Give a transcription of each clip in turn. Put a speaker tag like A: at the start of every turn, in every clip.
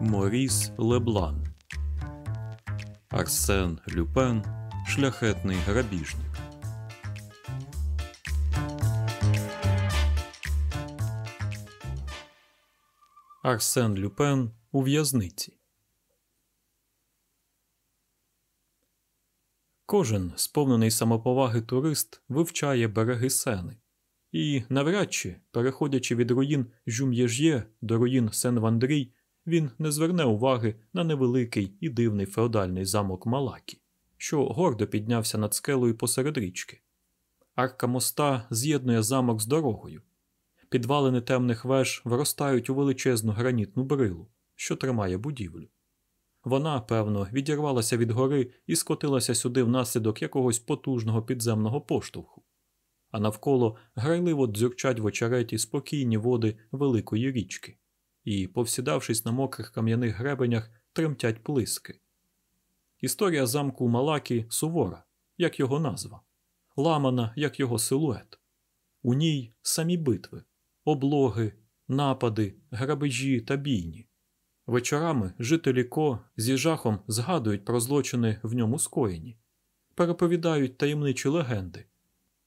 A: Моріс Леблан Арсен Люпен Шляхетний грабіжник. Арсен Люпен у в'язниці. Кожен сповнений самоповаги турист вивчає береги сени і, навряд чи, переходячи від руїн Жум'єж'є до руїн Сен-Вандрій, він не зверне уваги на невеликий і дивний феодальний замок Малакі, що гордо піднявся над скелею посеред річки. Арка моста з'єднує замок з дорогою. Підвалини темних веж виростають у величезну гранітну брилу, що тримає будівлю. Вона, певно, відірвалася від гори і скотилася сюди внаслідок якогось потужного підземного поштовху, а навколо грайливо дзюрчать в очереті спокійні води великої річки і, повсідавшись на мокрих кам'яних гребенях, тремтять плиски. Історія замку Малакі сувора, як його назва, ламана, як його силует. У ній самі битви, облоги, напади, грабежі та бійні. Вечорами жителі Ко зі жахом згадують про злочини в ньому скоєні, переповідають таємничі легенди,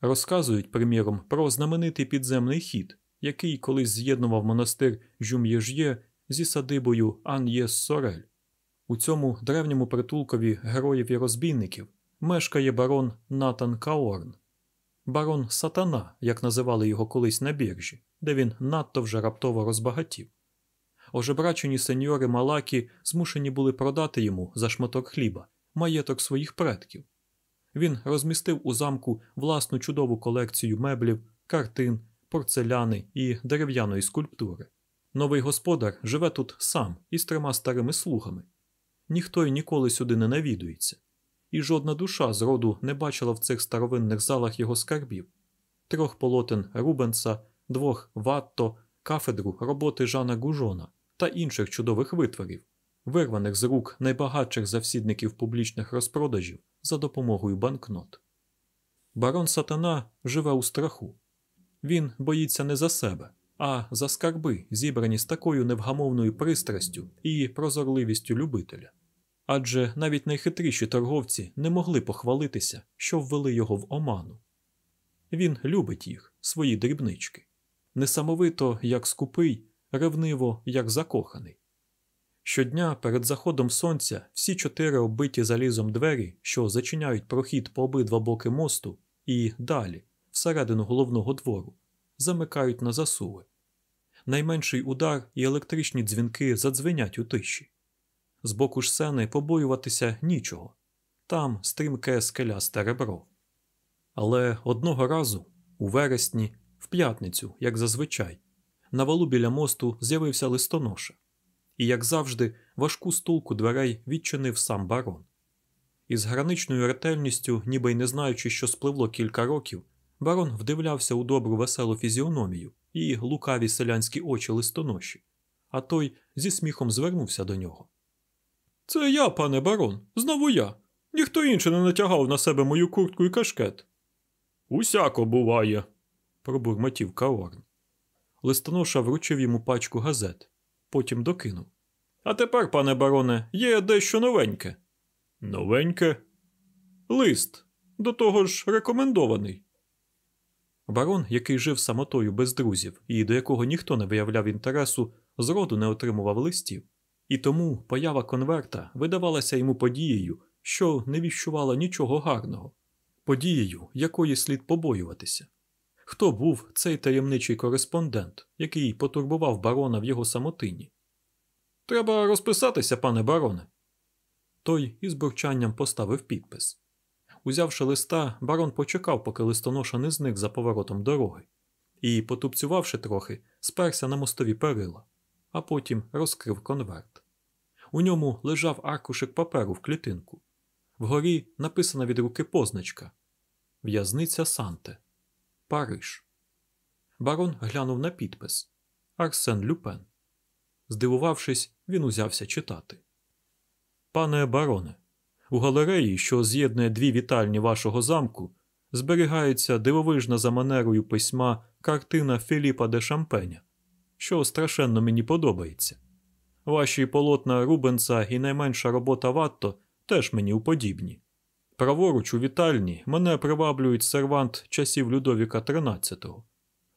A: розказують, приміром, про знаменитий підземний хід, який колись з'єднував монастир Жум'єж'є зі садибою Ан'єс Сорель. У цьому древньому притулкові героїв і розбійників мешкає барон Натан Каорн, барон Сатана, як називали його колись на біржі, де він надто вже раптово розбагатів. Ожебрачені сеньори Малакі змушені були продати йому за шматок хліба маєток своїх предків. Він розмістив у замку власну чудову колекцію меблів, картин порцеляни і дерев'яної скульптури. Новий господар живе тут сам із трьома старими слугами. Ніхто й ніколи сюди не навідується, і жодна душа з роду не бачила в цих старовинних залах його скарбів, трьох полотен Рубенса, двох ватто, кафедру роботи Жана Гужона та інших чудових витворів, вирваних з рук найбагатших завсідників публічних розпродажів за допомогою банкнот. Барон Сатана живе у страху. Він боїться не за себе, а за скарби, зібрані з такою невгамовною пристрастю і прозорливістю любителя. Адже навіть найхитріші торговці не могли похвалитися, що ввели його в оману. Він любить їх, свої дрібнички, несамовито, як скупий, ревниво, як закоханий. Щодня перед заходом сонця всі чотири оббиті залізом двері, що зачиняють прохід по обидва боки мосту, і далі, всередину головного двору, замикають на засуви. Найменший удар і електричні дзвінки задзвенять у тиші. З боку ж сени побоюватися нічого там стрімке скелясте ребро. Але одного разу, у вересні, п'ятницю, як зазвичай, на валу біля мосту з'явився листоноша, і, як завжди, важку стулку дверей відчинив сам барон. Із граничною ретельністю, ніби й не знаючи, що спливло кілька років, Барон вдивлявся у добру веселу фізіономію і лукаві селянські очі листоноші, а той зі сміхом звернувся до нього. Це я, пане барон, знову я. Ніхто інший не натягав на себе мою куртку і кашкет. Усяко буває, пробурмотів Каорн. Листоноша вручив йому пачку газет, потім докинув. А тепер, пане бароне, є дещо новеньке. Новеньке? Лист, до того ж рекомендований. Барон, який жив самотою без друзів і до якого ніхто не виявляв інтересу, зроду не отримував листів, і тому поява конверта видавалася йому подією, що не віщувала нічого гарного, подією, якої слід побоюватися. Хто був цей таємничий кореспондент, який потурбував барона в його самотині? Треба розписатися, пане бароне. Той із бурчанням поставив підпис. Узявши листа, барон почекав, поки листоноша не зник за поворотом дороги, і, потупцювавши трохи, сперся на мостові перила, а потім розкрив конверт. У ньому лежав аркушик паперу в клітинку. Вгорі написана від руки позначка В'язниця Санте. Париж. Барон глянув на підпис Арсен Люпен. Здивувавшись, він узявся читати. Пане бароне, у галереї, що з'єднує дві вітальні вашого замку, зберігається дивовижна за манерою письма картина Філіпа де Шампеня, що страшенно мені подобається. Ваші полотна Рубенса і найменша робота Ватто теж мені уподібні. Праворуч у вітальні мене приваблюють сервант часів Людовіка XIII,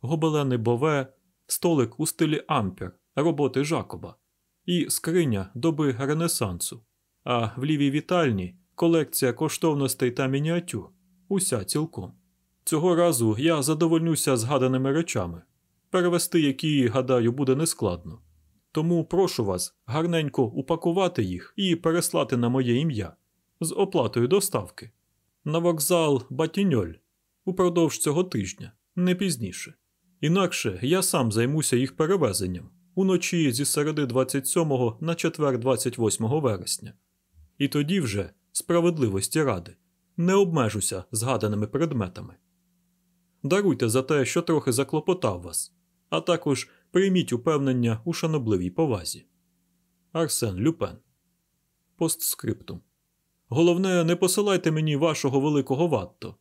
A: гобелени Бове, столик у стилі Ампер, роботи Жакоба і скриня доби Ренесансу. А в лівій вітальні колекція коштовностей та мініатюр. Уся цілком. Цього разу я задовольнюся згаданими речами, перевести які, гадаю, буде нескладно. Тому прошу вас гарненько упакувати їх і переслати на моє ім'я з оплатою доставки на вокзал Батіньоль упродовж цього тижня, не пізніше. Інакше я сам займуся їх перевезенням уночі зі середи 27 на четвер 28 вересня. І тоді вже, справедливості ради, не обмежуся згаданими предметами. Даруйте за те, що трохи заклопотав вас, а також прийміть упевнення у шанобливій повазі. Арсен Люпен. Постскриптум. Головне, не посилайте мені вашого великого ватто.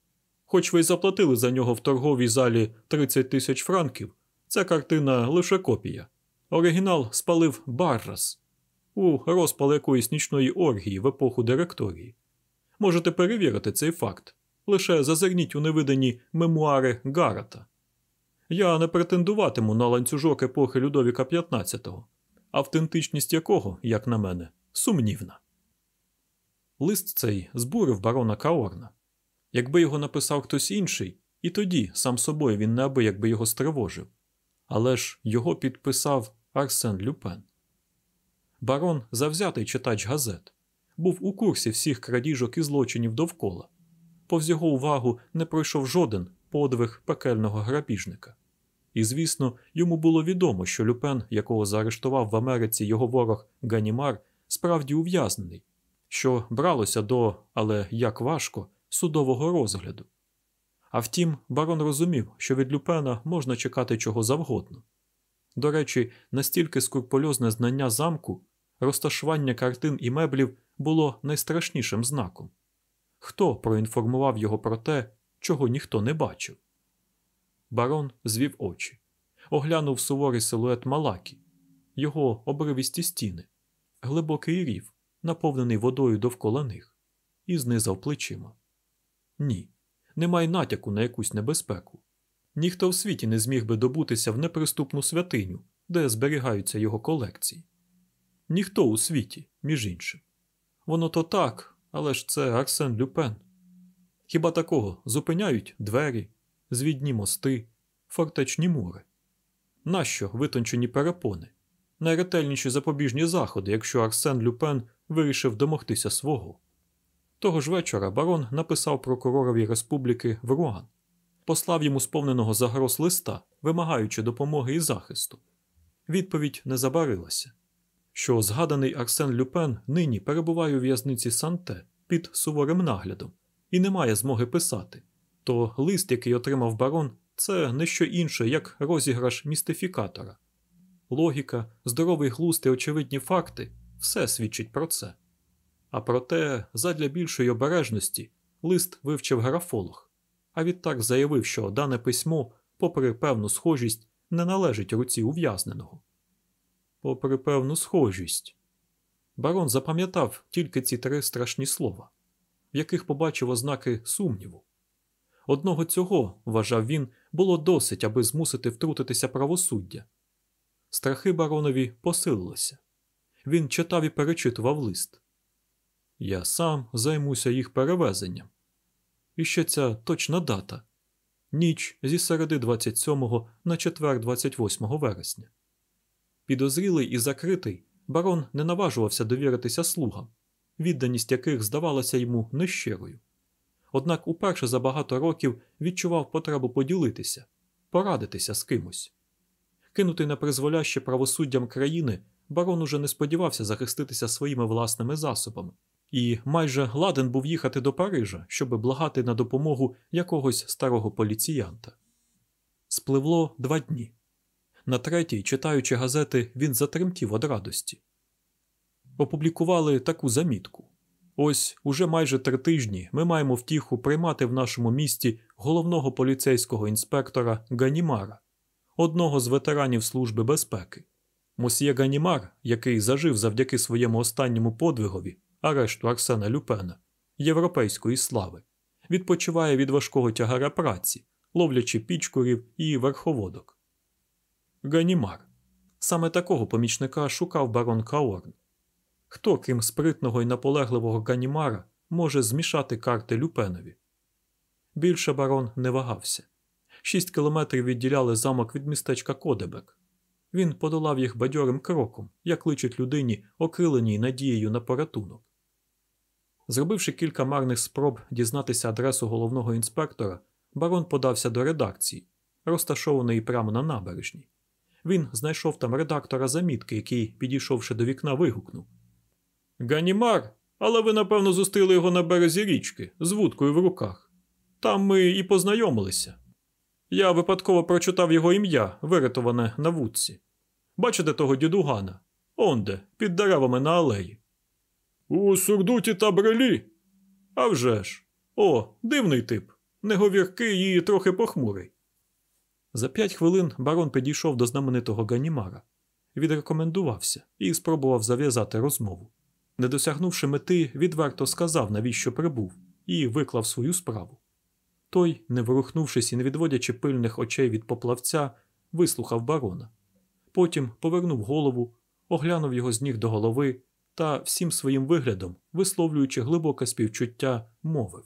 A: Хоч ви й заплатили за нього в торговій залі 30 тисяч франків, ця картина лише копія. Оригінал спалив Баррас у розпал якоїсь нічної оргії в епоху директорії. Можете перевірити цей факт. Лише зазирніть у невидані мемуари Гарата. Я не претендуватиму на ланцюжок епохи Людовіка XV, автентичність якого, як на мене, сумнівна. Лист цей збурив барона Каорна. Якби його написав хтось інший, і тоді сам собою він неабияк би його стривожив. Але ж його підписав Арсен Люпен. Барон завзятий читач газет, був у курсі всіх крадіжок і злочинів довкола. Повз його увагу не пройшов жоден подвиг пекельного грабіжника. І, звісно, йому було відомо, що Люпен, якого заарештував в Америці його ворог Ганімар, справді ув'язнений, що бралося до, але як важко, судового розгляду. А втім, барон розумів, що від Люпена можна чекати чого завгодно. До речі, настільки скурпульозне знання замку, розташування картин і меблів було найстрашнішим знаком. Хто проінформував його про те, чого ніхто не бачив? Барон звів очі, оглянув суворий силует Малакі, його обривісті стіни, глибокий рів, наповнений водою довкола них, і знизав плечима. Ні, немає натяку на якусь небезпеку. Ніхто в світі не зміг би добутися в неприступну святиню, де зберігаються його колекції. Ніхто у світі, між іншим. Воно то так, але ж це Арсен Люпен. Хіба такого зупиняють двері, звідні мости, фортечні мури? Нащо витончені перепони? Найретельніші запобіжні заходи, якщо Арсен Люпен вирішив домогтися свого. Того ж вечора барон написав прокуророві республіки в Руан, послав йому сповненого загроз листа, вимагаючи допомоги і захисту. Відповідь не забарилася що згаданий Арсен Люпен нині перебуває у в'язниці Санте під суворим наглядом і не має змоги писати, то лист, який отримав барон, це не що інше, як розіграш містифікатора. Логіка, здоровий глузд і очевидні факти все свідчить про це. А проте, задля більшої обережності, лист вивчив графолог, а відтак заявив, що дане письмо, попри певну схожість, не належить руці ув'язненого попри певну схожість. Барон запам'ятав тільки ці три страшні слова, в яких побачив ознаки сумніву. Одного цього, вважав він, було досить, аби змусити втрутитися правосуддя. Страхи баронові посилилися. Він читав і перечитував лист. Я сам займуся їх перевезенням. І ще ця точна дата ніч зі середи 27 на четвер 28 вересня. Підозрілий і закритий, барон не наважувався довіритися слугам, відданість яких здавалася йому нещирою. Однак уперше за багато років відчував потребу поділитися, порадитися з кимось. Кинутий на призволяще правосуддям країни, барон уже не сподівався захиститися своїми власними засобами і майже ладен був їхати до Парижа, щоб благати на допомогу якогось старого поліціянта. Спливло два дні. На третій, читаючи газети, він затремтів від радості. Опублікували таку замітку. Ось уже майже три тижні ми маємо втіху приймати в нашому місті головного поліцейського інспектора Ганімара, одного з ветеранів Служби безпеки. Мосьє Ганімар, який зажив завдяки своєму останньому подвигові, арешту Арсена Люпена, європейської слави, відпочиває від важкого тягара праці, ловлячи пічкурів і верховодок. Ганімар. Саме такого помічника шукав барон Каорн. Хто, крім спритного і наполегливого Ганімара, може змішати карти Люпенові? Більше барон не вагався. Шість кілометрів відділяли замок від містечка Кодебек. Він подолав їх бадьорим кроком, як личить людині, окриленій надією на порятунок. Зробивши кілька марних спроб дізнатися адресу головного інспектора, барон подався до редакції, розташованої прямо на набережній. Він знайшов там редактора замітки, який, підійшовши до вікна, вигукнув Ганімар, але ви, напевно, зустріли його на березі річки з вудкою в руках. Там ми і познайомилися. Я випадково прочитав його ім'я, вирятоване на вудці. Бачите того дідугана? Онде, під деревами на алеї. У сурдуті та брелі. «А вже ж! О, дивний тип, неговіркий і трохи похмурий. За п'ять хвилин барон підійшов до знаменитого Ганімара, відрекомендувався і спробував зав'язати розмову. Не досягнувши мети, відверто сказав, навіщо прибув, і виклав свою справу. Той, не ворухнувшись і не відводячи пильних очей від поплавця, вислухав барона. Потім повернув голову, оглянув його з ніг до голови та всім своїм виглядом, висловлюючи глибоке співчуття, мовив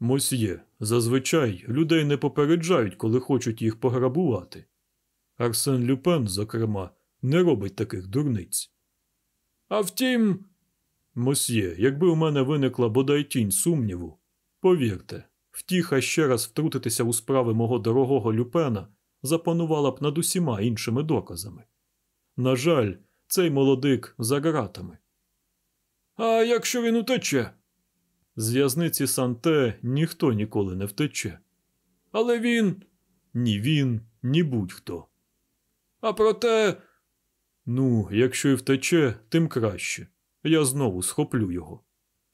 A: Мосьє, зазвичай людей не попереджають, коли хочуть їх пограбувати. Арсен Люпен, зокрема, не робить таких дурниць. А втім, мосьє, якби у мене виникла бодай тінь сумніву, повірте, втіха ще раз втрутитися у справи мого дорогого Люпена запанувала б над усіма іншими доказами. На жаль, цей молодик за ґратами. А якщо він утече? З в'язниці Санте ніхто ніколи не втече. Але він ні він, ні будь-хто. А проте. Ну, якщо й втече, тим краще. Я знову схоплю його.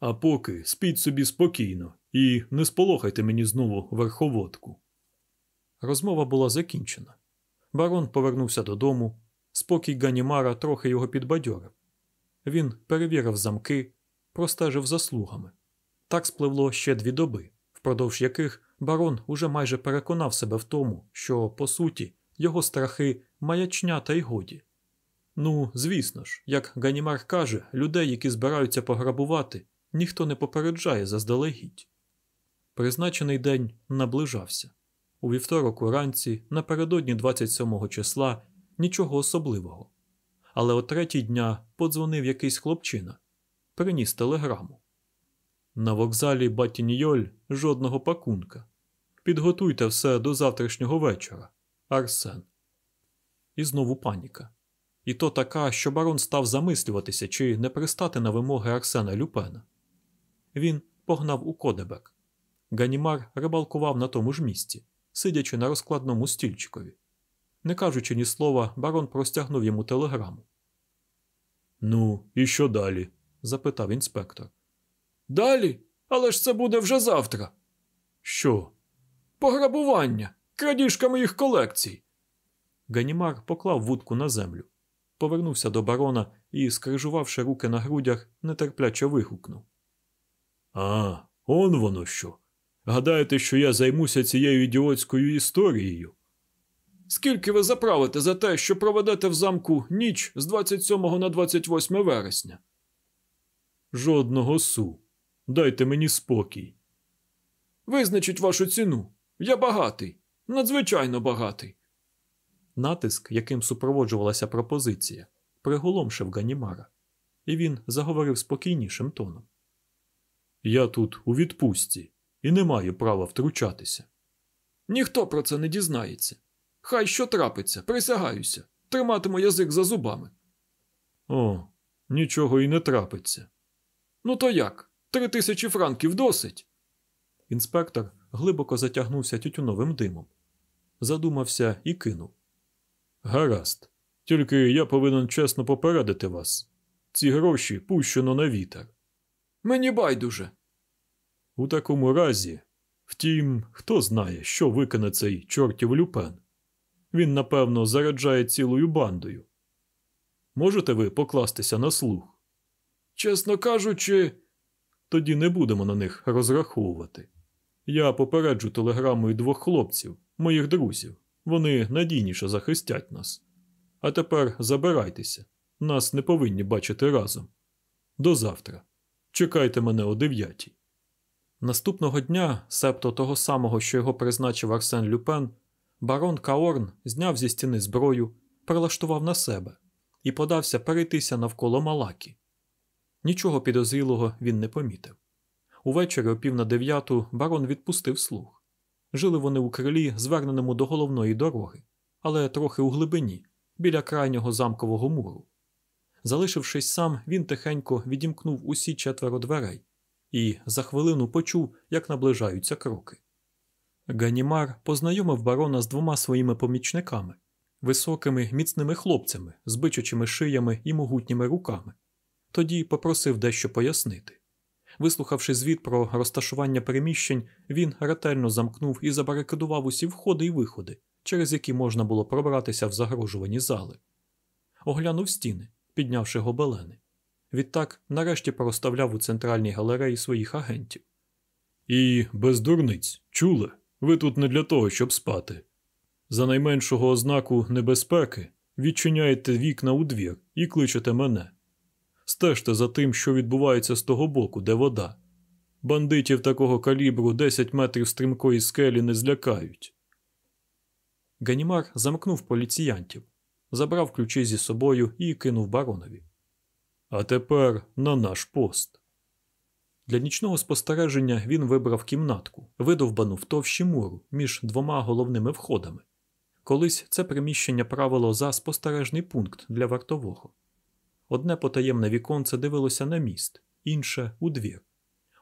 A: А поки спіть собі спокійно і не сполохайте мені знову верховодку. Розмова була закінчена. Барон повернувся додому. Спокій Ганімара трохи його підбадьорив. Він перевірив замки, простежив заслугами. Так спливло ще дві доби, впродовж яких барон уже майже переконав себе в тому, що, по суті, його страхи маячня та й годі. Ну, звісно ж, як Ганімар каже, людей, які збираються пограбувати, ніхто не попереджає заздалегідь. Призначений день наближався. У вівторок уранці, напередодні 27 числа, нічого особливого. Але о третій дня подзвонив якийсь хлопчина, приніс телеграму. На вокзалі Батіньйоль жодного пакунка. Підготуйте все до завтрашнього вечора. Арсен. І знову паніка. І то така, що барон став замислюватися, чи не пристати на вимоги Арсена Люпена. Він погнав у Кодебек. Ганімар рибалкував на тому ж місці, сидячи на розкладному стільчикові. Не кажучи ні слова, барон простягнув йому телеграму. Ну, і що далі? запитав інспектор. Далі? Але ж це буде вже завтра. Що? Пограбування, крадіжка моїх колекцій. Ганімар поклав вудку на землю, повернувся до барона і, скрижувавши руки на грудях, нетерпляче вигукнув. А, он воно що. Гадаєте, що я займуся цією ідіотською історією? Скільки ви заправите за те, що проведете в замку ніч з 27 на 28 вересня? Жодного су. Дайте мені спокій. Визначіть вашу ціну. Я багатий, надзвичайно багатий. Натиск, яким супроводжувалася пропозиція, приголомшив Ганімара, і він заговорив спокійнішим тоном. Я тут у відпустці і не маю права втручатися. Ніхто про це не дізнається. Хай що трапиться, присягаюся, триматиму язик за зубами. О, нічого і не трапиться.
B: Ну то як? Три тисячі франків досить.
A: Інспектор глибоко затягнувся тютюновим димом, задумався і кинув. Гаразд, тільки я повинен чесно попередити вас. Ці гроші пущено на вітер.
B: Мені байдуже.
A: У такому разі, втім, хто знає, що викине цей чортів люпен. Він, напевно, заряджає цілою бандою. Можете ви покластися на слух?
B: Чесно кажучи,
A: Тоді не будемо на них розраховувати. Я попереджу телеграмою двох хлопців, моїх друзів. Вони надійніше захистять нас. А тепер забирайтеся. Нас не повинні бачити разом. До завтра. Чекайте мене о дев'ятій. Наступного дня, септо того самого, що його призначив Арсен Люпен, барон Каорн зняв зі стіни зброю, прилаштував на себе і подався перейтися навколо Малакі. Нічого підозрілого він не помітив. Увечері о пів на дев'яту барон відпустив слух. Жили вони у крилі, зверненому до головної дороги, але трохи у глибині, біля крайнього замкового муру. Залишившись сам, він тихенько відімкнув усі четверо дверей і за хвилину почув, як наближаються кроки. Ганімар познайомив барона з двома своїми помічниками, високими, міцними хлопцями з бичачими шиями і могутніми руками. Тоді попросив дещо пояснити. Вислухавши звіт про розташування переміщень, він ретельно замкнув і забарикадував усі входи і виходи, через які можна було пробратися в загрожувані зали. Оглянув стіни, піднявши гобелени. Відтак, нарешті проставляв у центральній галереї своїх агентів. І без дурниць, чули? Ви тут не для того, щоб спати. За найменшого ознаку небезпеки відчиняєте вікна у двір і кличете мене. Стежте за тим, що відбувається з того боку, де вода. Бандитів такого калібру 10 метрів стрімкої скелі не злякають. Ганімар замкнув поліціянтів, забрав ключі зі собою і кинув баронові. А тепер на наш пост. Для нічного спостереження він вибрав кімнатку, видовбану в товщі муру між двома головними входами. Колись це приміщення правило за спостережний пункт для вартового. Одне потаємне віконце дивилося на міст, інше у двір.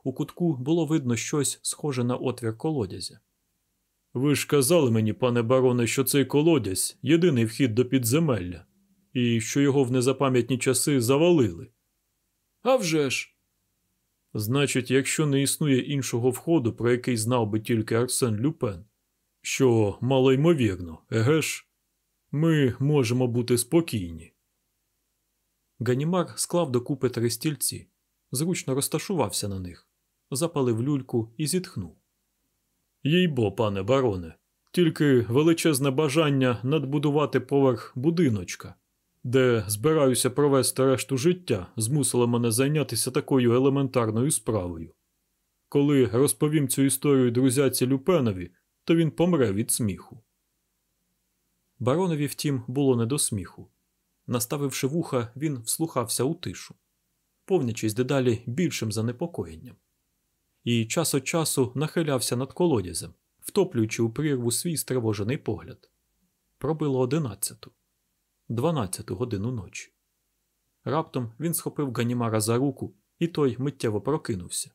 A: У кутку було видно щось схоже на отвір колодязя. Ви ж казали мені, пане бароне, що цей колодязь єдиний вхід до підземелля, і що його в незапам'ятні часи завалили.
B: а вже ж,
A: Значить, якщо не існує іншого входу, про який знав би тільки Арсен Люпен, що мало ймовірно, еге ж, ми можемо бути спокійні. Ганімар склав докупи три стільці, зручно розташувався на них, запалив люльку і зітхнув. Їй бо, пане бароне, тільки величезне бажання надбудувати поверх будиночка, де збираюся провести решту життя, змусило мене зайнятися такою елементарною справою. Коли розповім цю історію друзяці Люпенові, то він помре від сміху. Баронові, втім, було не до сміху. Наставивши вуха, він вслухався у тишу, повнячись дедалі більшим занепокоєнням. І час від часу нахилявся над колодязем, втоплюючи у прірву свій стривожений погляд. Пробило одинадцяту, дванадцяту годину ночі. Раптом він схопив Ганімара за руку, і той миттєво прокинувся.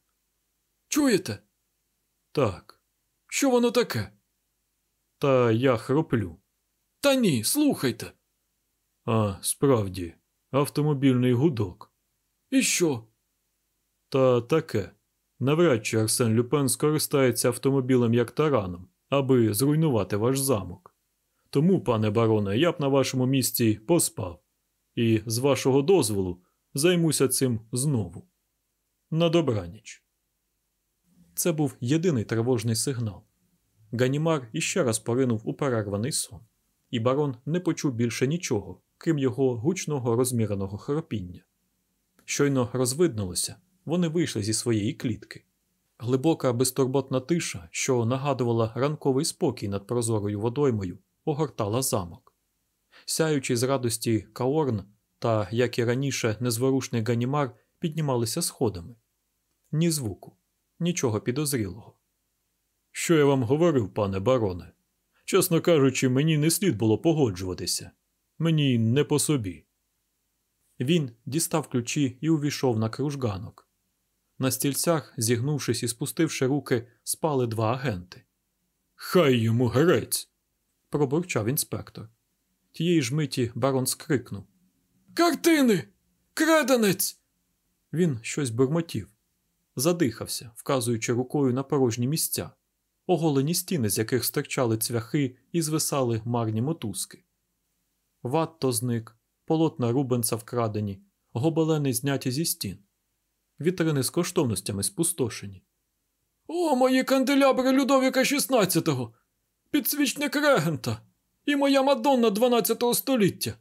B: чуєте?
A: Так,
B: Що воно таке?
A: та я хроплю.
B: Та ні, слухайте.
A: А, справді, автомобільний гудок.
B: І що?
A: Та таке. Навряд чи Арсен Люпен скористається автомобілем як тараном, аби зруйнувати ваш замок. Тому, пане бароне, я б на вашому місці поспав. І, з вашого дозволу, займуся цим знову. На добраніч. Це був єдиний тривожний сигнал. Ганімар іще раз поринув у перерваний сон, і барон не почув більше нічого, крім його гучного розміреного хропіння. Щойно розвиднулося, вони вийшли зі своєї клітки. Глибока безтурботна тиша, що нагадувала ранковий спокій над прозорою водоймою, огортала замок. Сяючи з радості Каорн та, як і раніше, незворушний Ганімар піднімалися сходами. Ні звуку, нічого підозрілого. Що я вам говорив, пане бароне? Чесно кажучи, мені не слід було погоджуватися. Мені не по собі. Він дістав ключі і увійшов на кружганок. На стільцях, зігнувшись і спустивши руки, спали два агенти.
B: Хай йому грець.
A: Пробурчав інспектор. Тієї ж миті барон скрикнув.
B: Картини! Краденець!
A: Він щось бурмотів, задихався, вказуючи рукою на порожні місця, оголені стіни, з яких стирчали цвяхи і звисали марні мотузки. Ватто зник, полотна Рубенса вкрадені, гобелени зняті зі стін, вітрини з коштовностями спустошені.
B: О, мої канделябри Людовіка XVI! Підсвічник регента! І моя Мадонна 12 століття!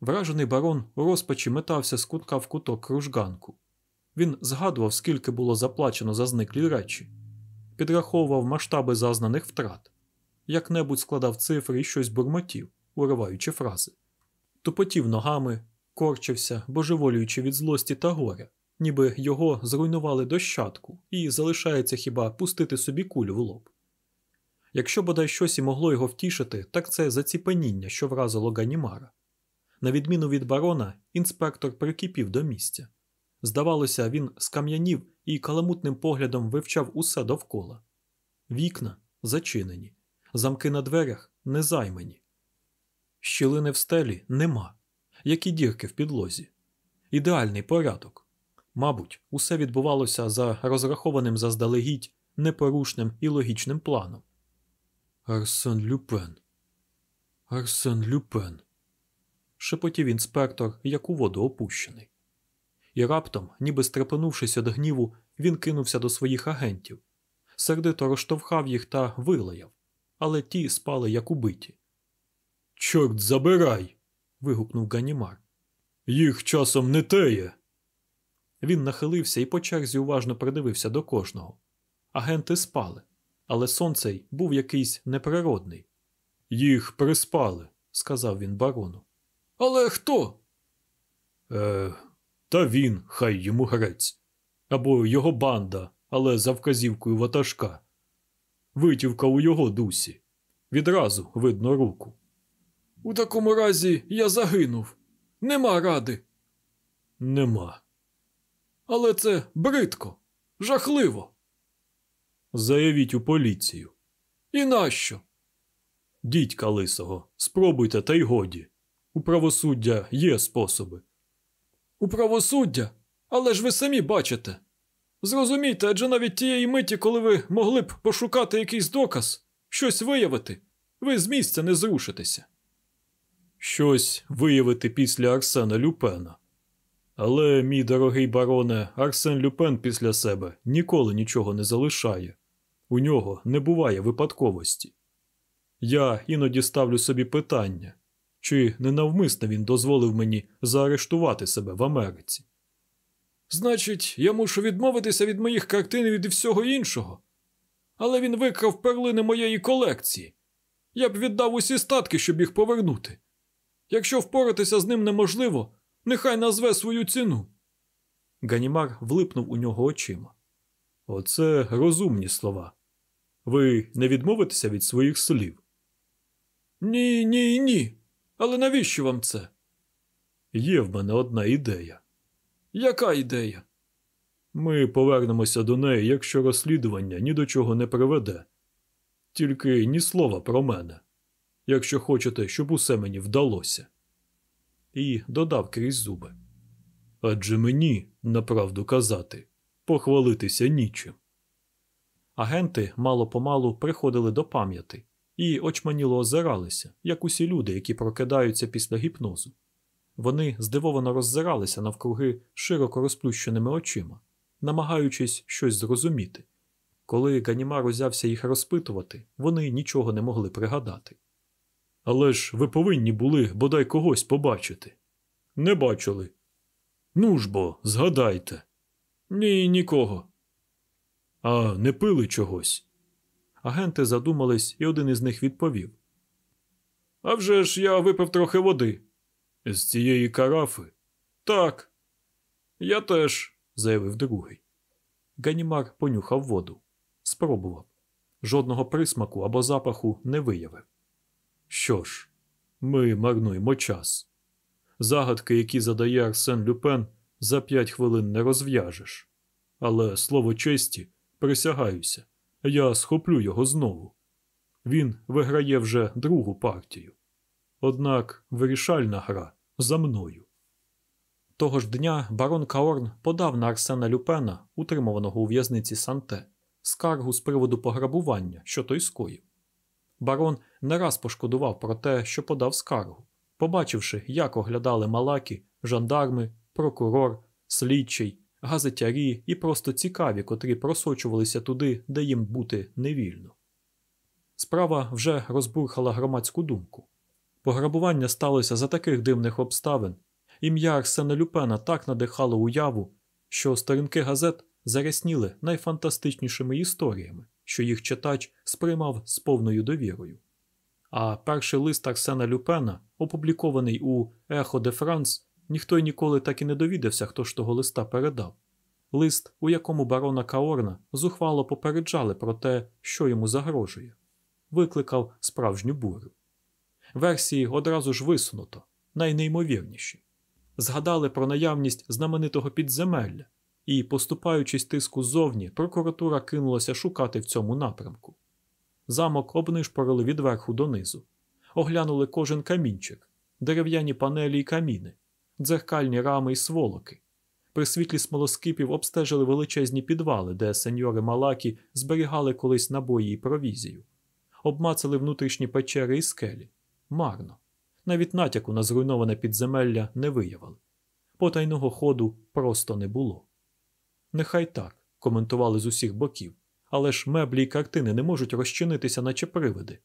A: Вражений барон у розпачі метався з кутка в куток кружганку. Він згадував, скільки було заплачено за зниклі речі, підраховував масштаби зазнаних втрат, як-небудь складав цифри і щось бурмотів, уриваючи фрази, тупотів ногами, корчився, божеволюючи від злості та горя, ніби його зруйнували дощадку, і залишається хіба пустити собі кулю в лоб. Якщо бодай щось і могло його втішити, так це заціпеніння, що вразило Ганімара. На відміну від барона, інспектор прикипів до місця. Здавалося, він скам'янів і каламутним поглядом вивчав усе довкола. Вікна зачинені, замки на дверях не займані. Щілини в стелі нема, як і дірки в підлозі. Ідеальний порядок. Мабуть, усе відбувалося за розрахованим заздалегідь непорушним і логічним планом. Арсен Люпен. Арсен Люпен. Шепотів інспектор, як у воду опущений. І раптом, ніби стрепенувшись від гніву, він кинувся до своїх агентів, сердито розштовхав їх та вилаяв, але ті спали як убиті.
B: Чорт забирай!
A: вигукнув Ганімар.
B: Їх часом не теє.
A: Він нахилився і по черзі уважно придивився до кожного. Агенти спали, але сонцей був якийсь неприродний.
B: Їх приспали,
A: сказав він барону.
B: Але хто?
A: Е,
B: Та він, хай йому грець. Або його банда, але за вказівкою ватажка. Витівка у його дусі. Відразу видно руку. У такому разі я загинув. Нема ради.
A: Нема.
B: Але це бридко, жахливо.
A: Заявіть у поліцію.
B: І нащо?
A: Дідька лисого, спробуйте, та й годі. У правосуддя є способи.
B: У правосуддя? Але ж ви самі бачите. Зрозумійте, адже навіть тієї миті, коли ви могли б пошукати якийсь доказ, щось виявити, ви з місця не зрушитеся.
A: Щось виявити після Арсена Люпена. Але, мій дорогий бароне, Арсен Люпен після себе ніколи нічого не залишає. У нього не буває випадковості. Я іноді ставлю собі питання, чи ненавмисно він дозволив мені заарештувати себе в Америці.
B: Значить, я мушу відмовитися від моїх картин і від всього іншого. Але він викрав перлини моєї колекції. Я б віддав усі статки, щоб їх повернути. Якщо впоратися з ним неможливо, нехай назве свою ціну.
A: Ганімар влипнув у нього очима. Оце розумні слова. Ви не відмовитеся від своїх слів?
B: Ні, ні, ні. Але навіщо вам це?
A: Є в мене одна ідея.
B: Яка ідея?
A: Ми повернемося до неї, якщо розслідування ні до чого не приведе. Тільки ні слова про мене, якщо хочете, щоб усе мені вдалося. І додав крізь зуби. Адже мені, направду казати, похвалитися нічим. Агенти мало помалу приходили до пам'яті і очманіло озиралися, як усі люди, які прокидаються після гіпнозу. Вони здивовано роззиралися навкруги широко розплющеними очима, намагаючись щось зрозуміти. Коли Ганімар узявся їх розпитувати, вони нічого не могли пригадати. Але ж ви повинні були бодай когось побачити. Не бачили. Ну ж бо, згадайте.
B: Ні, нікого.
A: А не пили чогось. Агенти задумались, і один із них відповів:
B: А вже ж я випив трохи води.
A: З цієї карафи?
B: Так. Я теж,
A: заявив другий. Ганімар понюхав воду. Спробував. Жодного присмаку або запаху не виявив. Що ж, ми марнуємо час. Загадки, які задає Арсен Люпен, за п'ять хвилин не розв'яжеш. Але слово честі, присягаюся, я схоплю його знову. Він виграє вже другу партію. Однак вирішальна гра за мною. Того ж дня барон Каорн подав на Арсена Люпена, утримуваного у в'язниці Санте, скаргу з приводу пограбування, що той скоїв. Барон не раз пошкодував про те, що подав скаргу, побачивши, як оглядали малаки, жандарми, прокурор, слідчий, газетярі і просто цікаві, котрі просочувалися туди, де їм бути невільно. Справа вже розбурхала громадську думку. Пограбування сталося за таких дивних обставин. Ім'я Арсена Люпена так надихало уяву, що сторінки газет зарясніли найфантастичнішими історіями, що їх читач сприймав з повною довірою. А перший лист Арсена Люпена, опублікований у Ехо де Франс, ніхто й ніколи так і не довідався, хто ж того листа передав. Лист, у якому барона Каорна зухвало попереджали про те, що йому загрожує, викликав справжню бурю. Версії одразу ж висунуто, найнеймовірніші. Згадали про наявність знаменитого підземелля, і, поступаючись тиску ззовні, прокуратура кинулася шукати в цьому напрямку. Замок обнишпорили від верху донизу, оглянули кожен камінчик, дерев'яні панелі й каміни, дзеркальні рами й сволоки. При світлі смолоскипів обстежили величезні підвали, де сеньори Малакі зберігали колись набої й провізію, обмацали внутрішні печери і скелі. Марно. Навіть натяку на зруйноване підземелля не виявили. Потайного ходу просто не було. Нехай так, коментували з усіх боків, але ж меблі й картини не можуть розчинитися, наче привиди.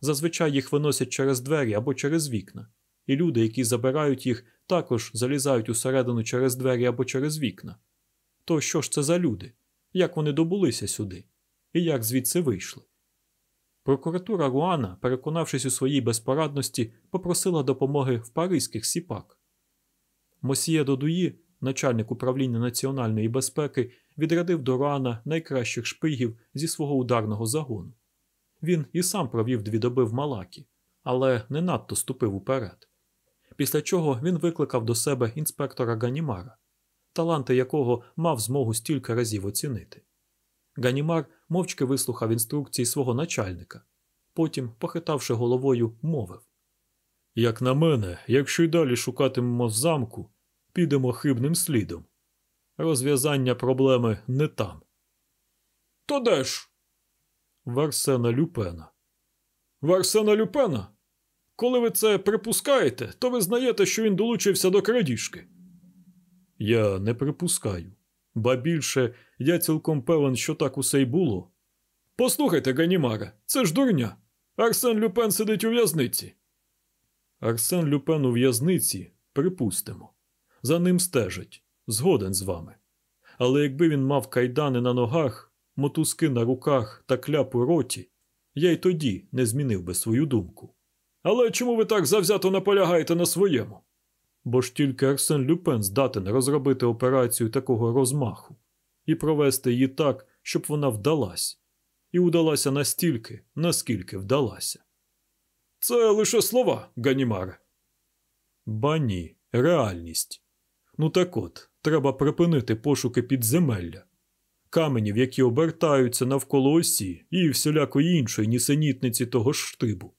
A: Зазвичай їх виносять через двері або через вікна, і люди, які забирають їх, також залізають усередину через двері або через вікна. То що ж це за люди? Як вони добулися сюди? І як звідси вийшли? Прокуратура Руана, переконавшись у своїй безпорадності, попросила допомоги в паризьких сіпак. Мосьє Додуї, начальник управління національної безпеки, відрядив до Руана найкращих шпигів зі свого ударного загону. Він і сам провів дві доби в Малакі, але не надто ступив уперед. Після чого він викликав до себе інспектора Ганімара, таланти якого мав змогу стільки разів оцінити. Ганімар мовчки вислухав інструкції свого начальника, потім, похитавши головою, мовив Як на мене, якщо й далі шукатимемо замку, підемо хибним слідом. Розв'язання проблеми не там.
B: То де ж?
A: В Арсена Люпена.
B: В Арсена Люпена? Коли ви це припускаєте, то ви знаєте, що він долучився до крадіжки.
A: Я не припускаю. Ба більше я цілком певен, що так усе й було.
B: Послухайте, Ганімаре, це ж дурня. Арсен Люпен сидить у в'язниці.
A: Арсен Люпен у в'язниці, припустимо. За ним стежать, згоден з вами. Але якби він мав кайдани на ногах, мотузки на руках та кляп у роті, я й тоді не змінив би свою думку.
B: Але чому ви так завзято наполягаєте на своєму?
A: Бо ж тільки Арсен Люпен здатен розробити операцію такого розмаху і провести її так, щоб вона вдалась, і удалася настільки, наскільки вдалася.
B: Це лише слова, Ганімаре.
A: Ба ні, реальність. Ну так от, треба припинити пошуки підземелля, каменів, які обертаються навколо осі, і всілякої іншої нісенітниці того штибу.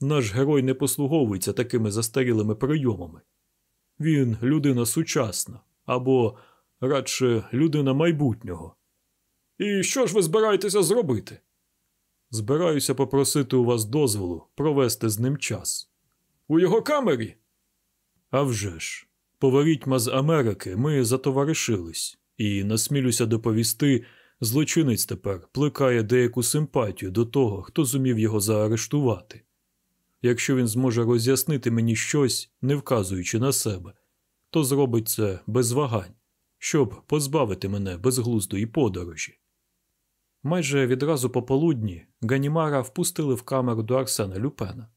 A: Наш герой не послуговується такими застарілими прийомами. Він людина сучасна або радше людина майбутнього.
B: І що ж ви збираєтеся зробити?
A: Збираюся попросити у вас дозволу провести з ним час.
B: У його камері?
A: А вже ж, по ворітьма з Америки ми затоваришились, і, насмілюся доповісти, злочинець тепер плекає деяку симпатію до того, хто зумів його заарештувати. Якщо він зможе роз'яснити мені щось, не вказуючи на себе, то зробить це без вагань, щоб позбавити мене безглуздої подорожі. Майже відразу пополудні Ганімара впустили в камеру до Арсена Люпена.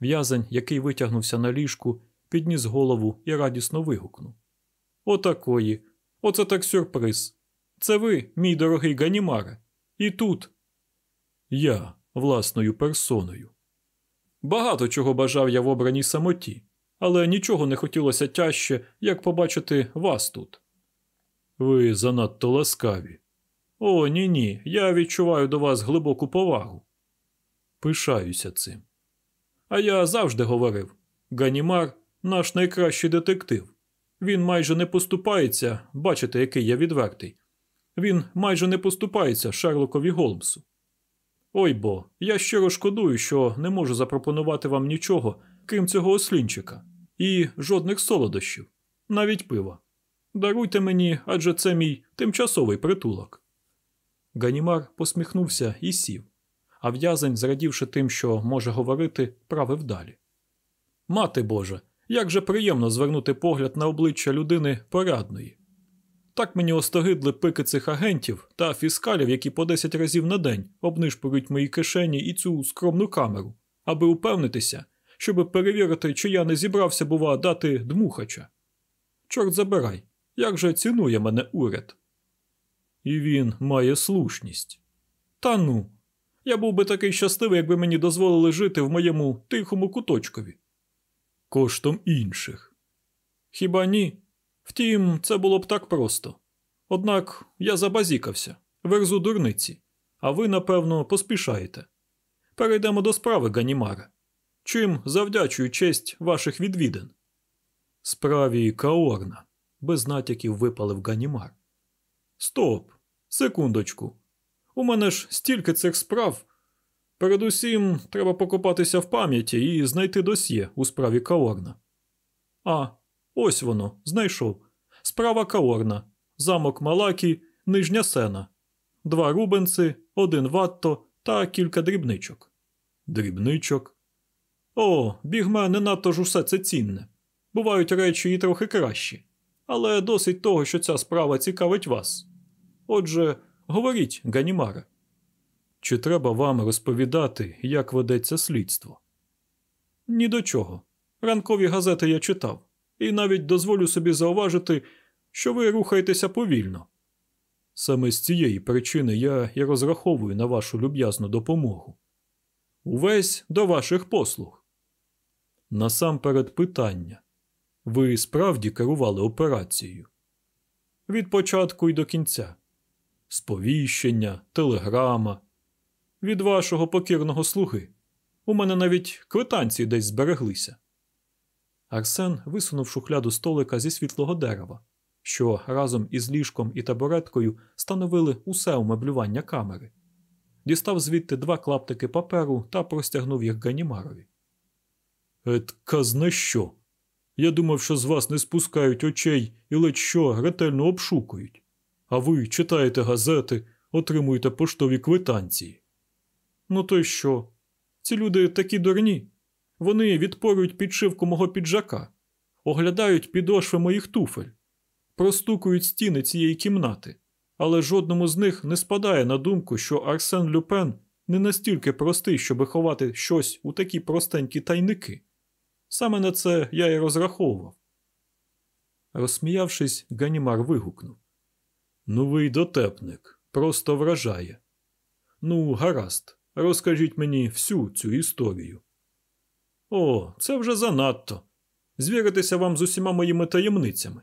A: В'язень, який витягнувся на ліжку, підніс голову і радісно вигукнув. Отакої. Оце так сюрприз. Це ви, мій дорогий Ганімаре. І тут. Я власною персоною. Багато чого бажав я в обраній самоті, але нічого не хотілося тяжче, як побачити вас тут. Ви занадто ласкаві. О, ні, ні, я відчуваю до вас глибоку повагу. Пишаюся цим. А я завжди говорив Ганімар наш найкращий детектив. Він майже не поступається, бачите, який я відвертий. Він майже не поступається Шерлокові Голмсу. Ой бо, я щиро шкодую, що не можу запропонувати вам нічого, крім цього ослінчика, і жодних солодощів, навіть пива. Даруйте мені, адже це мій тимчасовий притулок. Ганімар посміхнувся і сів, а в'язень, зрадівши тим, що може говорити, правив далі. Мати Божа, як же приємно звернути погляд на обличчя людини порядної. Так мені остогидли пики цих агентів та фіскалів, які по 10 разів на день обнишпують мої кишені і цю скромну камеру, аби упевнитися, щоб перевірити, чи я не зібрався, бува, дати дмухача. Чорт забирай, як же цінує мене уряд. І він має слушність. Та ну, я був би такий щасливий, якби мені дозволили жити в моєму тихому куточкові. Коштом інших. Хіба ні? Втім, це було б так просто. Однак я забазікався, верзу дурниці, а ви, напевно, поспішаєте. Перейдемо до справи, Ганімара. Чим завдячую честь ваших відвідин? Справі Каорна, без натяків випалив Ганімар. Стоп, секундочку. У мене ж стільки цих справ. Передусім, треба покопатися в пам'яті і знайти досьє у справі Каорна. А, ось воно, знайшов. Справа Каорна, замок Малакі, Нижня Сена, два рубенци, один ватто та кілька дрібничок. Дрібничок. О, бігме не надто ж усе це цінне. Бувають речі і трохи кращі, але досить того, що ця справа цікавить вас. Отже, говоріть, Ганімаре. Чи треба вам розповідати, як ведеться слідство? Ні до чого. Ранкові газети я читав, і навіть дозволю собі зауважити, що ви рухаєтеся повільно. Саме з цієї причини я і розраховую на вашу люб'язну допомогу. Увесь до ваших послуг. Насамперед питання. Ви справді керували операцією? Від початку і до кінця. Сповіщення, телеграма. Від вашого покірного слуги. У мене навіть квитанції десь збереглися. Арсен висунув шухляду столика зі світлого дерева, що разом із ліжком і табуреткою становили усе умеблювання камери. Дістав звідти два клаптики паперу та простягнув їх Ганімарові. Ет, казна що? Я думав, що з вас не спускають очей і ледь що ретельно обшукують. А ви читаєте газети, отримуєте поштові квитанції. Ну то й що? Ці люди такі дурні. Вони відпорують підшивку мого піджака, оглядають підошви моїх туфель, простукують стіни цієї кімнати, але жодному з них не спадає на думку, що Арсен Люпен не настільки простий, щоби ховати щось у такі простенькі тайники. Саме на це я й розраховував. Розсміявшись, Ганімар вигукнув Ну, ви й дотепник, просто вражає. Ну, гаразд, розкажіть мені всю цю історію. О, це вже занадто. Звіритися вам з усіма моїми таємницями,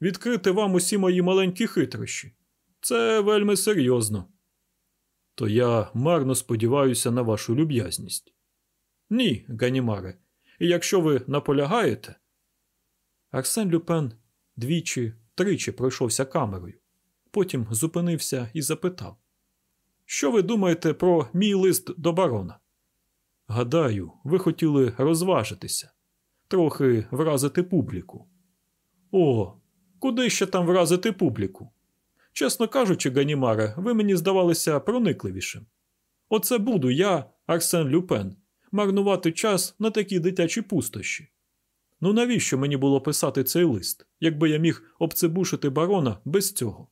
A: відкрити вам усі мої маленькі хитрощі. Це вельми серйозно. То я марно сподіваюся на вашу люб'язність. Ні, Ганімаре, і якщо ви наполягаєте. Арсен Люпен двічі, тричі пройшовся камерою, потім зупинився і запитав: Що ви думаєте про мій лист до барона? Гадаю, ви хотіли розважитися, трохи вразити публіку. О, куди ще там вразити публіку? Чесно кажучи, Ганімаре, ви мені здавалися проникливішим. Оце буду я, Арсен Люпен, марнувати час на такі дитячі пустощі. Ну навіщо мені було писати цей лист, якби я міг обцебушити барона без цього?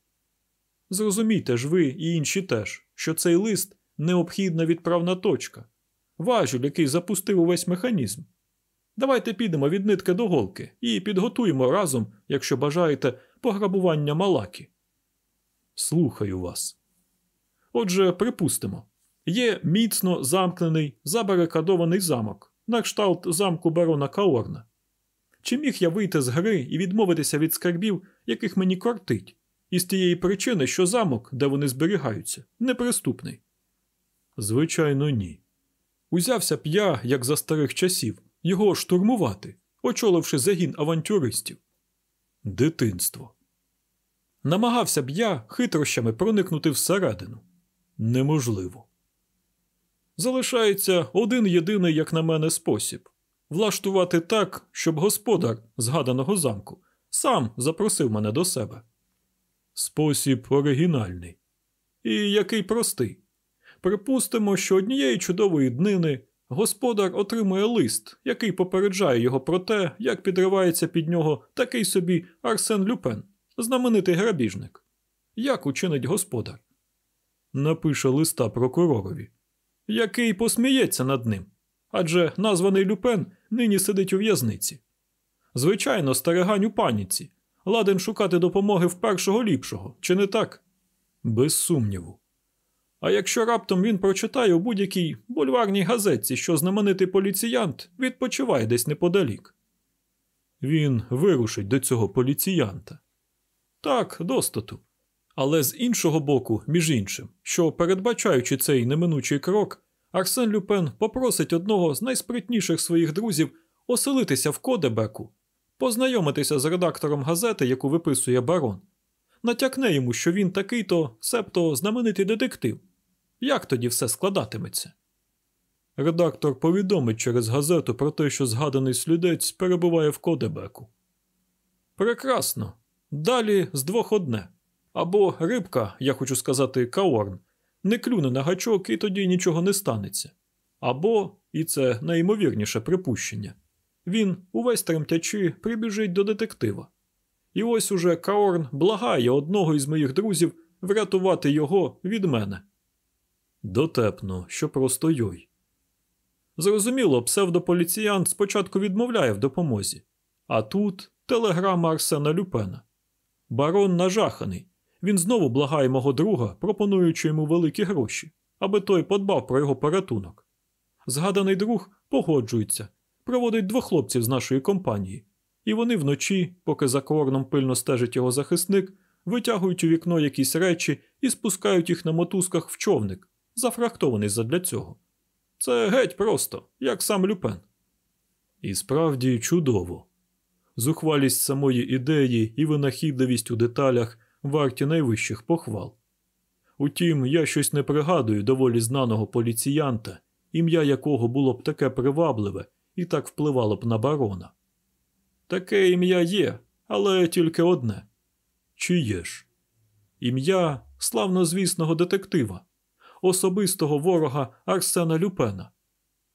A: Зрозумійте ж ви і інші теж, що цей лист необхідна відправна точка, важіль, який запустив увесь механізм. Давайте підемо від нитки до голки і підготуємо разом, якщо бажаєте, пограбування малакі. Слухаю вас. Отже, припустимо, є міцно замкнений, забарикадований замок, на кшталт замку барона Каорна. Чи міг я вийти з гри і відмовитися від скарбів, яких мені кортить, із тієї причини, що замок, де вони зберігаються, неприступний. Звичайно, ні. Узявся б я, як за старих часів, його штурмувати, очоливши загін авантюристів. Дитинство. Намагався б я хитрощами проникнути всередину. Неможливо. Залишається один єдиний, як на мене, спосіб влаштувати так, щоб господар згаданого замку сам запросив мене до себе. Спосіб оригінальний. І який простий. Припустимо, що однієї чудової днини господар отримує лист, який попереджає його про те, як підривається під нього такий собі Арсен Люпен, знаменитий грабіжник. Як учинить господар? Напише листа прокуророві, який посміється над ним. Адже названий Люпен нині сидить у в'язниці. Звичайно, старигань у паніці, ладен шукати допомоги в першого ліпшого, чи не так? Без сумніву. А якщо раптом він прочитає у будь-якій бульварній газетці, що знаменитий поліціянт відпочиває десь неподалік, він вирушить до цього поліціянта. Так, достату. Але з іншого боку, між іншим, що передбачаючи цей неминучий крок, Арсен Люпен попросить одного з найспритніших своїх друзів оселитися в Кодебеку, познайомитися з редактором газети, яку виписує барон, натякне йому, що він такий то, себто знаменитий детектив. Як тоді все складатиметься? Редактор повідомить через газету про те, що згаданий слідець перебуває в Кодебеку. Прекрасно. Далі з двох одне. Або рибка, я хочу сказати, каорн, не клюне на гачок і тоді нічого не станеться. Або, і це найімовірніше припущення, він, увесь тремтячи, прибіжить до детектива. І ось уже Каорн благає одного із моїх друзів врятувати його від мене. Дотепно, що просто йой. Зрозуміло, псевдополіціянт спочатку відмовляє в допомозі, а тут телеграма Арсена Люпена. Барон нажаханий. Він знову благає мого друга, пропонуючи йому великі гроші, аби той подбав про його порятунок. Згаданий друг погоджується, проводить двох хлопців з нашої компанії, і вони вночі, поки за корном пильно стежить його захисник, витягують у вікно якісь речі і спускають їх на мотузках в човник, зафрахтований задля цього. Це геть просто, як сам Люпен. І справді чудово. Зухвалість самої ідеї і винахідливість у деталях варті найвищих похвал. Утім, я щось не пригадую доволі знаного поліціянта, ім'я якого було б таке привабливе і так впливало б на барона. Таке ім'я є, але тільки одне. Чиє ж? Ім'я славнозвісного детектива, особистого ворога Арсена Люпена.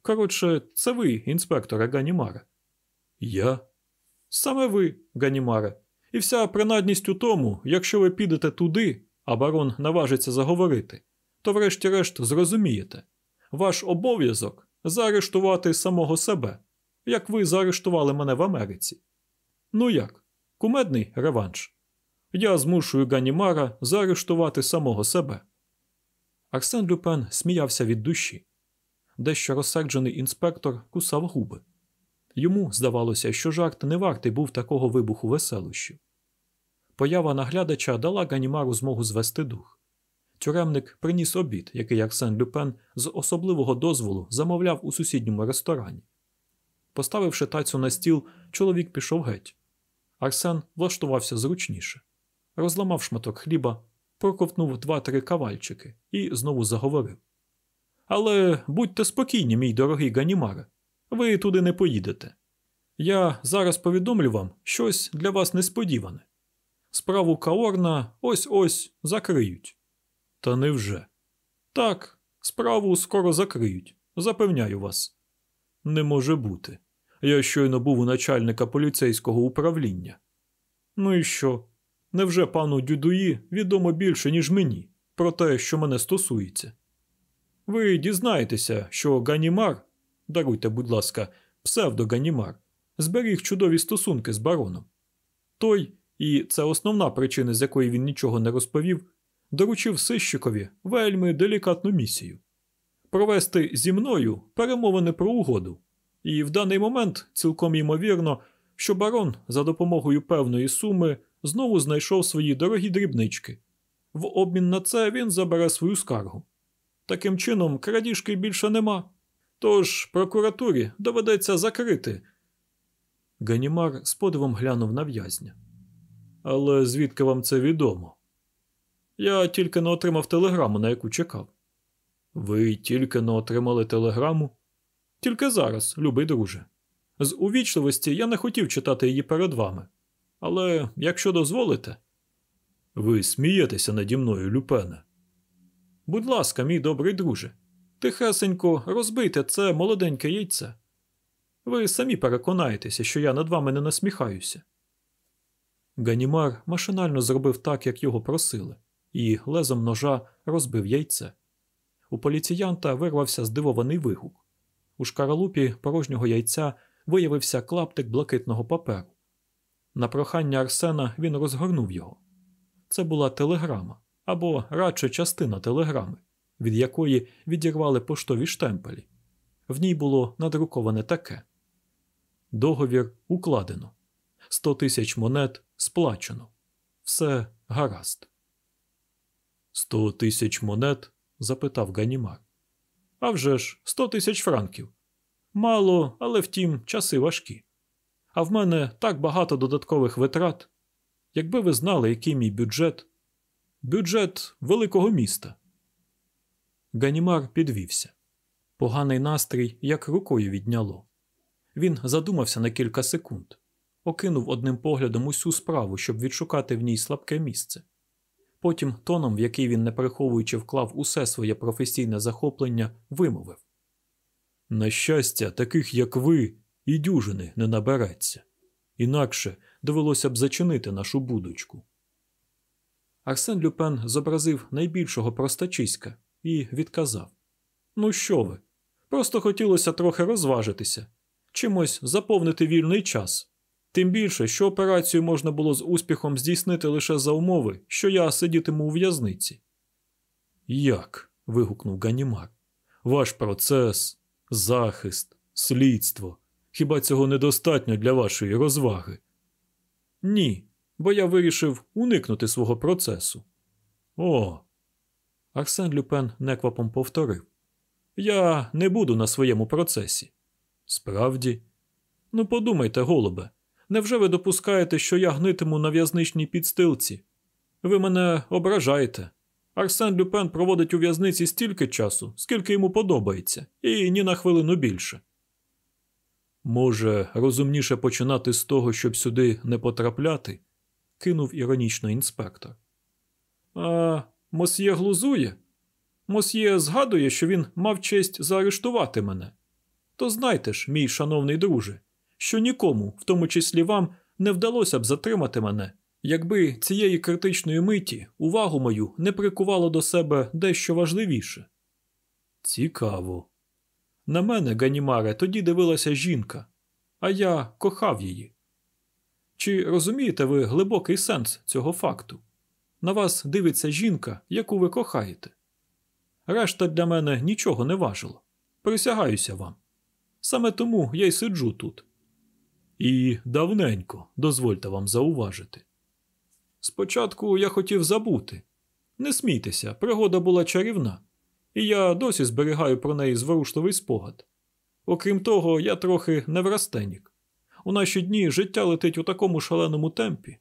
A: Коротше, це ви, інспектора Ганімаре. Я? Саме ви, Ганімаре. І вся принадність у тому, якщо ви підете туди, а барон наважиться заговорити, то врешті-решт зрозумієте ваш обов'язок заарештувати самого себе, як ви заарештували мене в Америці. Ну як, кумедний реванш? Я змушую Ганімара заарештувати самого себе. Арсен Люпен сміявся від душі. Дещо розсерджений інспектор кусав губи. Йому здавалося, що жарт не вартий був такого вибуху веселощів. Поява наглядача дала Ганімару змогу звести дух. Тюремник приніс обід, який Арсен Люпен з особливого дозволу замовляв у сусідньому ресторані. Поставивши тацю на стіл, чоловік пішов геть. Арсен влаштувався зручніше, розламав шматок хліба, проковтнув два-три кавальчики і знову заговорив. Але будьте спокійні, мій дорогий Ганімаре, ви туди не поїдете. Я зараз повідомлю вам щось для вас несподіване. Справу Каорна ось ось закриють. Та невже? Так, справу скоро закриють, запевняю вас. Не може бути. Я щойно був у начальника поліцейського управління. Ну і що? Невже пану Дюдуї відомо більше, ніж мені, про те, що мене стосується? Ви дізнаєтеся, що Ганімар, даруйте, будь ласка, псевдоганімар, зберіг чудові стосунки з бароном. Той, і це основна причина, з якої він нічого не розповів, доручив сищикові вельми делікатну місію провести зі мною перемовини про угоду. І в даний момент цілком ймовірно, що барон за допомогою певної суми знову знайшов свої дорогі дрібнички. В обмін на це він забере свою скаргу. Таким чином, крадіжки більше нема. Тож прокуратурі доведеться закрити. Ганімар з подивом глянув на в'язня. Але звідки вам це відомо? Я тільки не отримав телеграму, на яку чекав. Ви тільки не отримали телеграму? Тільки зараз, любий друже. З увічливості я не хотів читати її перед вами. Але якщо дозволите. Ви смієтеся наді мною, Люпене. Будь ласка, мій добрий друже, тихесенько розбийте це молоденьке яйце. Ви самі переконаєтеся, що я над вами не насміхаюся. Ганімар машинально зробив так, як його просили, і лезом ножа розбив яйце. У поліціянта вирвався здивований вигук. У шкаралупі порожнього яйця виявився клаптик блакитного паперу. На прохання Арсена він розгорнув його. Це була телеграма або радше частина телеграми, від якої відірвали поштові штемпелі. В ній було надруковане таке: Договір укладено. Сто тисяч монет сплачено. Все гаразд. Сто тисяч монет? запитав Ганімар. «А вже ж, сто тисяч франків. Мало, але втім, часи важкі. А в мене так багато додаткових витрат. Якби ви знали, який мій бюджет, бюджет великого міста. Ганімар підвівся. Поганий настрій як рукою відняло. Він задумався на кілька секунд, окинув одним поглядом усю справу, щоб відшукати в ній слабке місце. Потім, тоном, в який він, не приховуючи, вклав усе своє професійне захоплення, вимовив На щастя, таких, як ви, і дюжини не набереться. Інакше довелося б зачинити нашу будочку. Арсен Люпен зобразив найбільшого простачиська і відказав: Ну, що ви? Просто хотілося трохи розважитися, чимось заповнити вільний час. Тим більше, що операцію можна було з успіхом здійснити лише за умови, що я сидітиму у в'язниці. Як? вигукнув Ганімар. Ваш процес, захист, слідство. Хіба цього недостатньо для вашої розваги? Ні, бо я вирішив уникнути свого процесу. О. Арсен Люпен неквапом повторив. Я не буду на своєму процесі. Справді? Ну, подумайте, голубе, невже ви допускаєте, що я гнитиму на в'язничній підстилці? Ви мене ображаєте. Арсен Люпен проводить у в'язниці стільки часу, скільки йому подобається, і ні на хвилину більше. Може, розумніше починати з того, щоб сюди не потрапляти? кинув іронічно інспектор. А Мосьє глузує? Мосьє згадує, що він мав честь заарештувати мене. То знайте ж, мій шановний друже, що нікому, в тому числі вам, не вдалося б затримати мене, якби цієї критичної миті увагу мою не прикувало до себе дещо важливіше. Цікаво. На мене, Ганімаре, тоді дивилася жінка, а я кохав її. Чи розумієте ви глибокий сенс цього факту? На вас дивиться жінка, яку ви кохаєте. Решта для мене нічого не важило. Присягаюся вам. Саме тому я й сиджу тут. І давненько, дозвольте вам зауважити. Спочатку я хотів забути. Не смійтеся, пригода була чарівна, і я досі зберігаю про неї зворушливий спогад. Окрім того, я трохи неврастенік. У наші дні життя летить у такому шаленому темпі,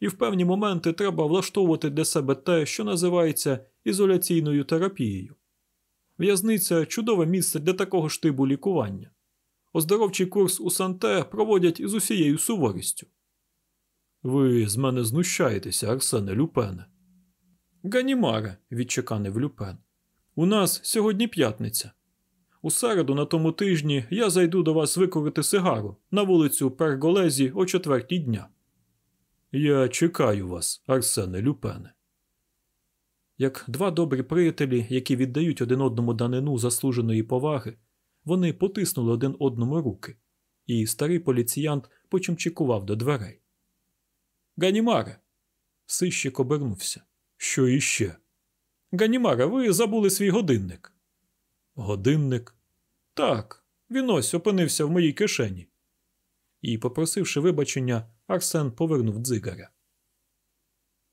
A: і в певні моменти треба влаштовувати для себе те, що називається ізоляційною терапією. В'язниця чудове місце для такого штибу лікування. Оздоровчий курс у Санте проводять із усією суворістю. Ви з мене знущаєтеся, Арсене Люпене. Ганімаре, відчеканив Люпен. У нас сьогодні п'ятниця. У середу на тому тижні я зайду до вас викурити сигару на вулицю Перголезі о четвертій дня. Я чекаю вас, Арсене Люпене. Як два добрі приятелі, які віддають один одному данину заслуженої поваги, вони потиснули один одному руки, і старий поліціянт почимчикував до дверей. Ганімаре. Сищик обернувся. Що іще? Ганімаре, ви забули свій годинник. Годинник? Так, він ось опинився в моїй кишені. І, попросивши вибачення, Арсен повернув дзигаря.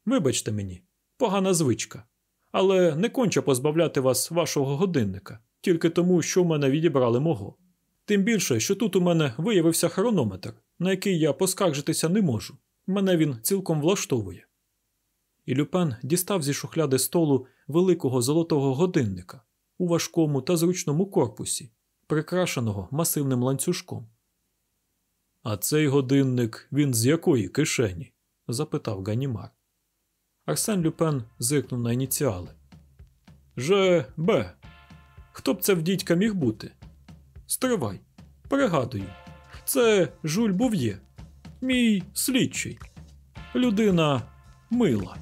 A: Вибачте мені, погана звичка. Але не конче позбавляти вас вашого годинника, тільки тому, що в мене відібрали мого. Тим більше, що тут у мене виявився хронометр, на який я поскаржитися не можу. Мене він цілком влаштовує. І Люпен дістав зі шухляди столу великого золотого годинника у важкому та зручному корпусі, прикрашеного масивним ланцюжком. А цей годинник він з якої кишені? запитав Ганімар. Арсен Люпен зиркнув на ініціали. Ж. Б. Хто б це в дідька міг бути? Стривай. Пригадую. Це Жуль Був'є, мій слідчий. Людина мила.